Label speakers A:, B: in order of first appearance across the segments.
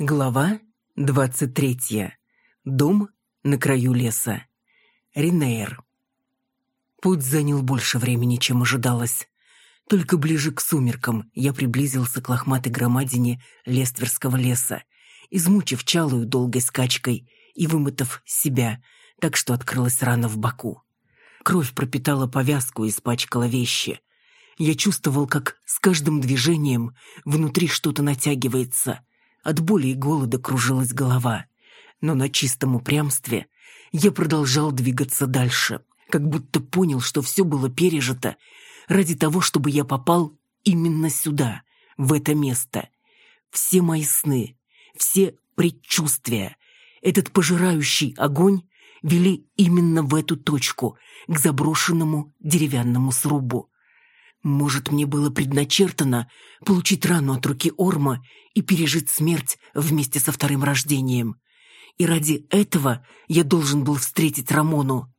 A: Глава 23. Дом на краю леса. Ринейр. Путь занял больше времени, чем ожидалось. Только ближе к сумеркам я приблизился к лохматой громадине Лестверского леса, измучив чалую долгой скачкой и вымотав себя, так что открылась рана в боку. Кровь пропитала повязку и испачкала вещи. Я чувствовал, как с каждым движением внутри что-то натягивается — от боли и голода кружилась голова. Но на чистом упрямстве я продолжал двигаться дальше, как будто понял, что все было пережито ради того, чтобы я попал именно сюда, в это место. Все мои сны, все предчувствия, этот пожирающий огонь вели именно в эту точку, к заброшенному деревянному срубу. Может, мне было предначертано получить рану от руки Орма и пережить смерть вместе со вторым рождением. И ради этого я должен был встретить Рамону.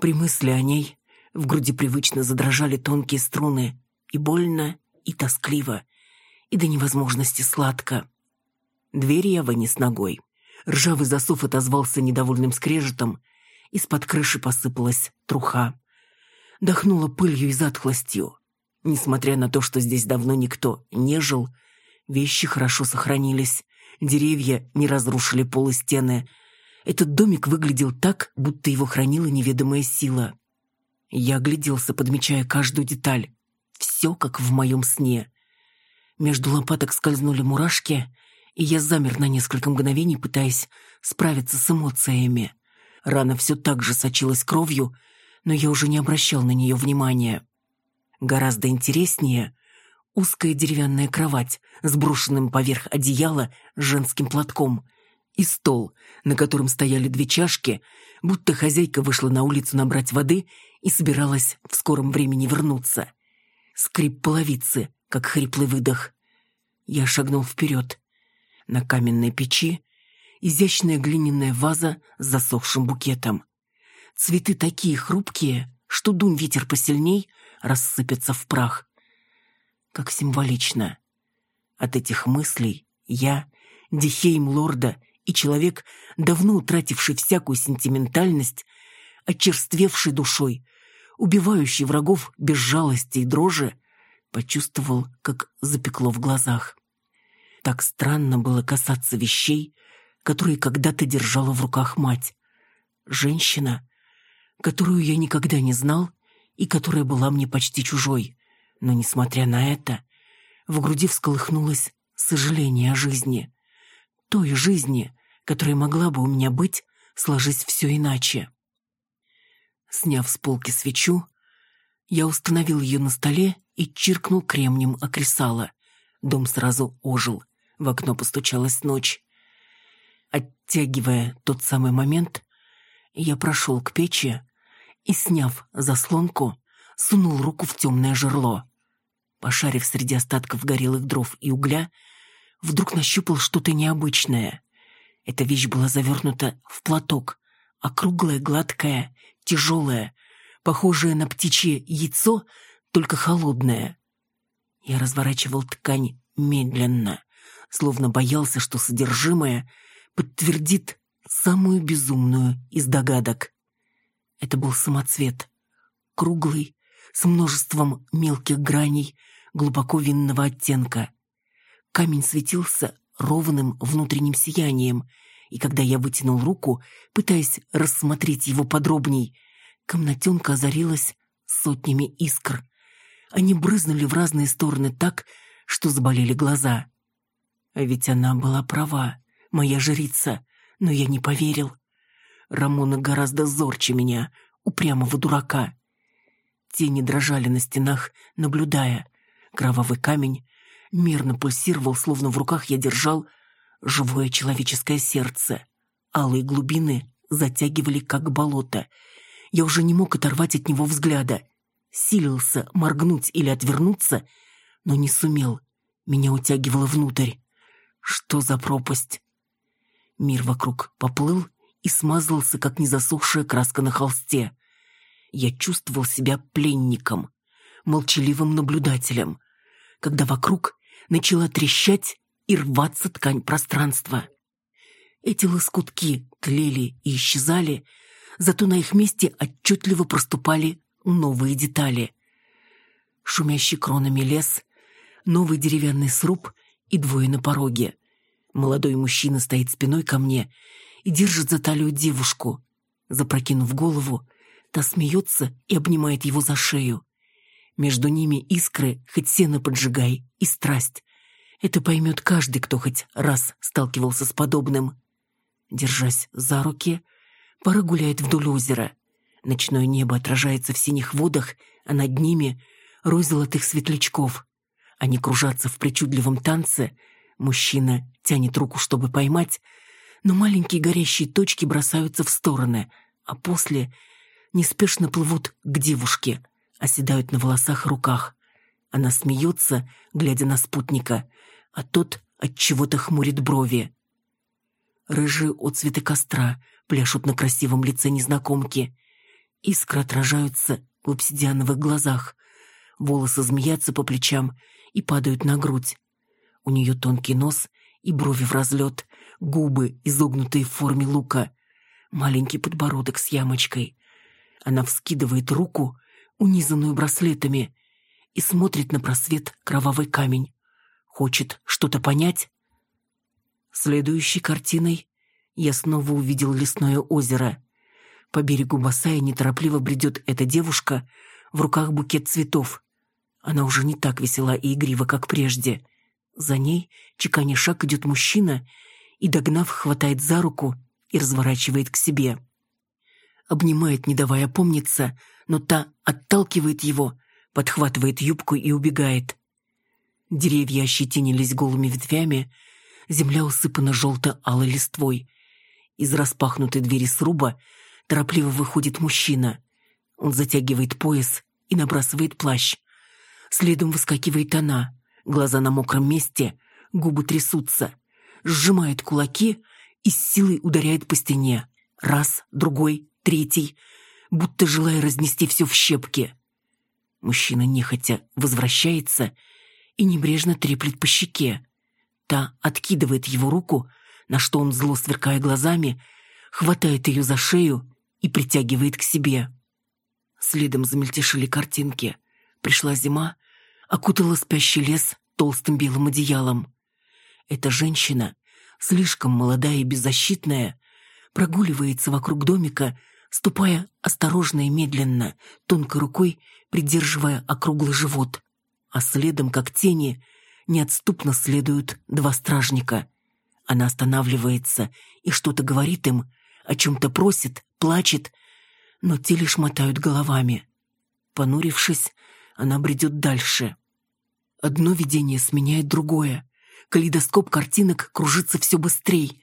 A: При мысли о ней в груди привычно задрожали тонкие струны, и больно, и тоскливо, и до невозможности сладко. Дверь я вынес ногой. Ржавый засов отозвался недовольным скрежетом, из-под крыши посыпалась труха дохнуло пылью и затхлостью. Несмотря на то, что здесь давно никто не жил, вещи хорошо сохранились, деревья не разрушили пол и стены. Этот домик выглядел так, будто его хранила неведомая сила. Я огляделся, подмечая каждую деталь. Все как в моем сне. Между лопаток скользнули мурашки, и я замер на несколько мгновений, пытаясь справиться с эмоциями. Рана все так же сочилась кровью, но я уже не обращал на нее внимания. Гораздо интереснее узкая деревянная кровать с брошенным поверх одеяла женским платком и стол, на котором стояли две чашки, будто хозяйка вышла на улицу набрать воды и собиралась в скором времени вернуться. Скрип половицы, как хриплый выдох. Я шагнул вперед. На каменной печи изящная глиняная ваза с засохшим букетом. Цветы такие хрупкие, что дунь ветер посильней, рассыпятся в прах. Как символично. От этих мыслей я, Дихейм Лорда и человек, давно утративший всякую сентиментальность, очерствевший душой, убивающий врагов без жалости и дрожи, почувствовал, как запекло в глазах. Так странно было касаться вещей, которые когда-то держала в руках мать. Женщина, которую я никогда не знал и которая была мне почти чужой. Но, несмотря на это, в груди всколыхнулось сожаление о жизни. Той жизни, которая могла бы у меня быть, сложись все иначе. Сняв с полки свечу, я установил ее на столе и чиркнул кремнем о кресало. Дом сразу ожил, в окно постучалась ночь. Оттягивая тот самый момент, я прошел к печи и, сняв заслонку, сунул руку в темное жерло. Пошарив среди остатков горелых дров и угля, вдруг нащупал что-то необычное. Эта вещь была завернута в платок, округлая, гладкая, тяжелая, похожая на птичье яйцо, только холодная. Я разворачивал ткань медленно, словно боялся, что содержимое подтвердит самую безумную из догадок. Это был самоцвет. Круглый, с множеством мелких граней, глубоко винного оттенка. Камень светился ровным внутренним сиянием, и когда я вытянул руку, пытаясь рассмотреть его подробней, комнатенка озарилась сотнями искр. Они брызнули в разные стороны так, что заболели глаза. А ведь она была права, моя жрица, но я не поверил. Рамона гораздо зорче меня, упрямого дурака. Тени дрожали на стенах, наблюдая. Кровавый камень мерно пульсировал, словно в руках я держал живое человеческое сердце. Алые глубины затягивали, как болото. Я уже не мог оторвать от него взгляда. Силился моргнуть или отвернуться, но не сумел. Меня утягивало внутрь. Что за пропасть? Мир вокруг поплыл, и смазался, как незасохшая краска на холсте. Я чувствовал себя пленником, молчаливым наблюдателем, когда вокруг начала трещать и рваться ткань пространства. Эти лоскутки тлели и исчезали, зато на их месте отчетливо проступали новые детали. Шумящий кронами лес, новый деревянный сруб и двое на пороге. Молодой мужчина стоит спиной ко мне и держит за талию девушку. Запрокинув голову, та смеется и обнимает его за шею. Между ними искры, хоть сено поджигай, и страсть. Это поймет каждый, кто хоть раз сталкивался с подобным. Держась за руки, пара гуляет вдоль озера. Ночное небо отражается в синих водах, а над ними — рой золотых светлячков. Они кружатся в причудливом танце. Мужчина тянет руку, чтобы поймать, но маленькие горящие точки бросаются в стороны, а после неспешно плывут к девушке — оседают на волосах и руках. Она смеется, глядя на спутника, а тот от чего-то хмурит брови. Рыжие отцветы костра пляшут на красивом лице незнакомки. Искры отражаются в обсидиановых глазах. Волосы змеятся по плечам и падают на грудь. У нее тонкий нос и брови в разлет, губы, изогнутые в форме лука, маленький подбородок с ямочкой. Она вскидывает руку унизанную браслетами, и смотрит на просвет кровавый камень. Хочет что-то понять? Следующей картиной я снова увидел лесное озеро. По берегу босая неторопливо бредет эта девушка, в руках букет цветов. Она уже не так весела и игрива, как прежде. За ней, чеканя шаг, идет мужчина и, догнав, хватает за руку и разворачивает к себе. Обнимает, не давая помниться, но та отталкивает его, подхватывает юбку и убегает. Деревья ощетинились голыми ветвями, земля усыпана желто-алой листвой. Из распахнутой двери сруба торопливо выходит мужчина. Он затягивает пояс и набрасывает плащ. Следом выскакивает она, глаза на мокром месте, губы трясутся, сжимает кулаки и с силой ударяет по стене. Раз, другой, третий — будто желая разнести все в щепки. Мужчина нехотя возвращается и небрежно треплет по щеке. Та откидывает его руку, на что он, зло сверкая глазами, хватает ее за шею и притягивает к себе. Следом замельтешили картинки. Пришла зима, окутала спящий лес толстым белым одеялом. Эта женщина, слишком молодая и беззащитная, прогуливается вокруг домика, ступая осторожно и медленно, тонкой рукой придерживая округлый живот. А следом, как тени, неотступно следуют два стражника. Она останавливается и что-то говорит им, о чем-то просит, плачет, но те лишь мотают головами. Понурившись, она бредет дальше. Одно видение сменяет другое. Калейдоскоп картинок кружится все быстрее.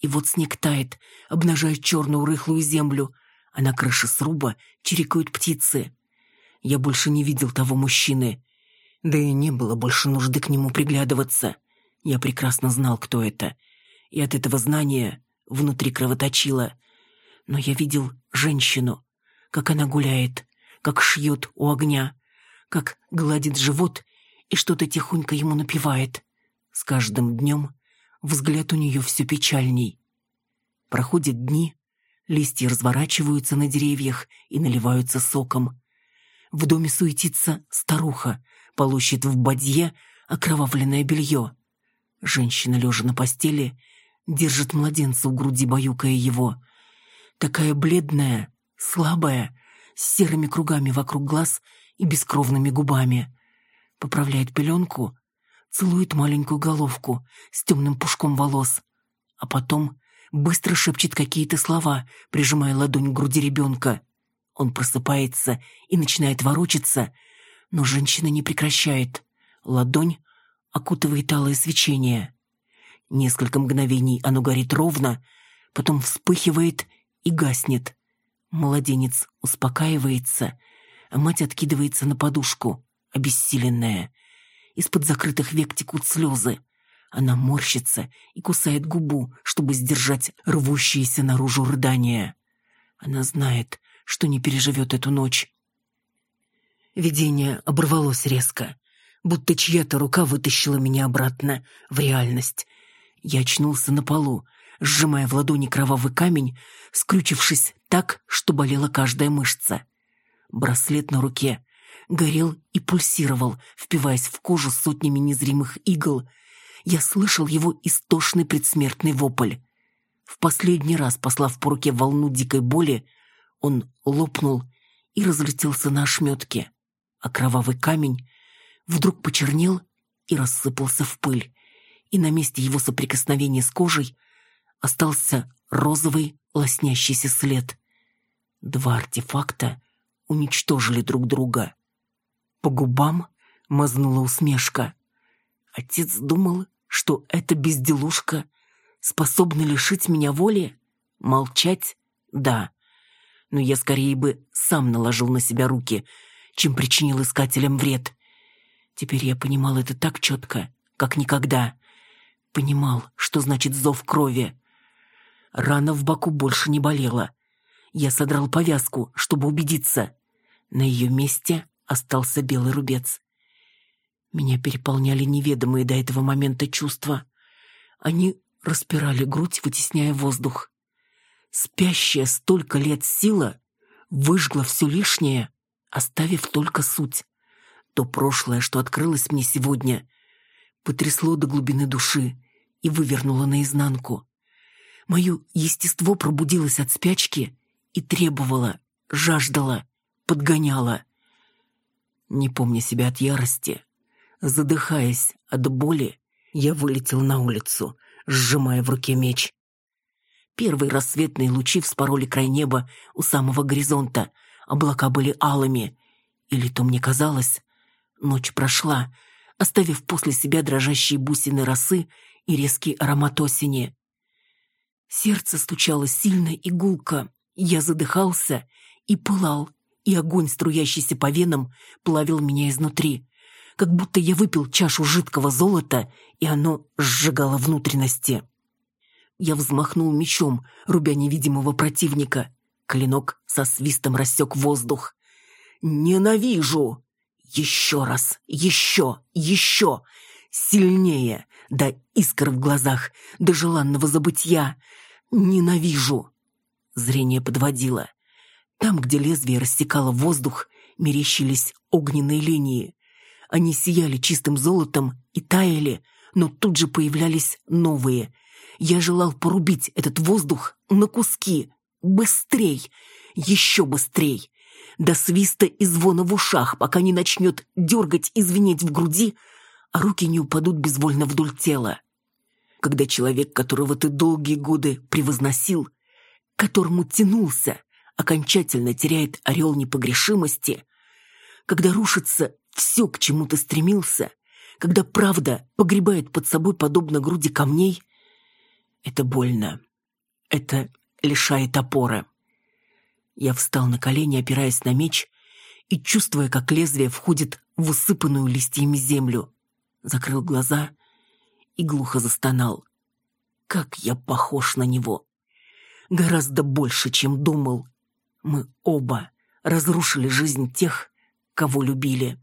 A: И вот снег тает, обнажая черную рыхлую землю, а на крыше сруба чирикают птицы. Я больше не видел того мужчины. Да и не было больше нужды к нему приглядываться. Я прекрасно знал, кто это. И от этого знания внутри кровоточило. Но я видел женщину, как она гуляет, как шьет у огня, как гладит живот и что-то тихонько ему напевает. С каждым днем взгляд у нее все печальней. Проходят дни, Листья разворачиваются на деревьях и наливаются соком. В доме суетится старуха, полощет в бадье окровавленное белье. Женщина, лежа на постели, держит младенца у груди, баюкая его. Такая бледная, слабая, с серыми кругами вокруг глаз и бескровными губами. Поправляет пеленку, целует маленькую головку с темным пушком волос, а потом быстро шепчет какие-то слова, прижимая ладонь к груди ребенка. Он просыпается и начинает ворочаться, но женщина не прекращает. Ладонь окутывает алое свечение. Несколько мгновений оно горит ровно, потом вспыхивает и гаснет. Младенец успокаивается, а мать откидывается на подушку, обессиленная. Из-под закрытых век текут слезы. Она морщится и кусает губу, чтобы сдержать рвущиеся наружу рыдания. Она знает, что не переживет эту ночь. Видение оборвалось резко. будто чья-то рука вытащила меня обратно в реальность. Я очнулся на полу, сжимая в ладони кровавый камень, скрючившись так, что болела каждая мышца. Браслет на руке горел и пульсировал, впиваясь в кожу сотнями незримых игл. Я слышал его истошный предсмертный вопль. В последний раз, послав по руке волну дикой боли, он лопнул и разлетелся на ошметки, а кровавый камень вдруг почернел и рассыпался в пыль, и на месте его соприкосновения с кожей остался розовый лоснящийся след. Два артефакта уничтожили друг друга. По губам мазнула усмешка. Отец думал, что эта безделушка способна лишить меня воли? Молчать? Да. Но я скорее бы сам наложил на себя руки, чем причинил искателям вред. Теперь я понимал это так четко, как никогда. Понимал, что значит зов крови. Рана в боку больше не болела. Я содрал повязку, чтобы убедиться. На ее месте остался белый рубец. Меня переполняли неведомые до этого момента чувства. Они распирали грудь, вытесняя воздух. Спящая столько лет сила выжгла все лишнее, оставив только суть. То прошлое, что открылось мне сегодня, потрясло до глубины души и вывернуло наизнанку. Мое естество пробудилось от спячки и требовало, жаждало, подгоняло. Не помня себя от ярости, задыхаясь от боли, я вылетел на улицу, сжимая в руке меч. Первые рассветные лучи вспороли край неба у самого горизонта. Облака были алыми. Или то мне казалось. Ночь прошла, оставив после себя дрожащие бусины росы и резкий аромат осени. Сердце стучало сильно и гулко. Я задыхался и пылал, и огонь, струящийся по венам, плавил меня изнутри. Как будто я выпил чашу жидкого золота, и оно сжигало внутренности. Я взмахнул мечом, рубя невидимого противника. Клинок со свистом рассек воздух. «Ненавижу!» «Еще раз! Еще! Еще!» Сильнее! До искр в глазах, до желанного забытья. Ненавижу. Зрение подводило. Там, где лезвие рассекало воздух, мерещились огненные линии. Они сияли чистым золотом и таяли, но тут же появлялись новые. Я желал порубить этот воздух на куски. Быстрей! Еще быстрей! До свиста и звона в ушах, пока не начнет дергать и звенеть в груди, а руки не упадут безвольно вдоль тела. Когда человек, которого ты долгие годы превозносил, к которому тянулся, окончательно теряет орел непогрешимости, когда рушится все, к чему ты стремился, когда правда погребает под собой подобно груди камней, это больно. Это лишает опоры. Я встал на колени, опираясь на меч, и чувствуя, как лезвие входит в усыпанную листьями землю закрыл глаза и глухо застонал. Как я похож на него! Гораздо больше, чем думал. Мы оба разрушили жизнь тех, кого любили.